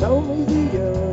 told me the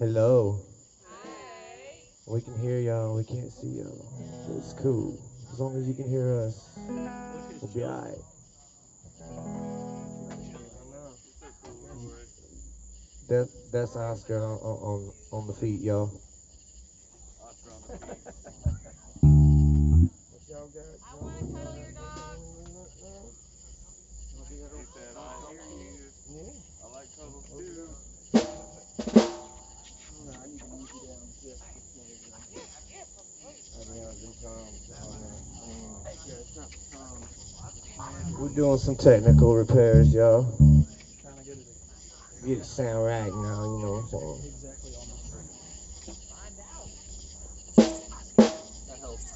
Hello. We can hear y'all. We can't see y'all. It's cool. As long as you can hear us, we'll be alright. That that's Oscar on on on the feet, y'all. I want to cuddle your doing some technical repairs, y'all. Trying to get it, sound right now, you know what I'm saying? Exactly. That helps.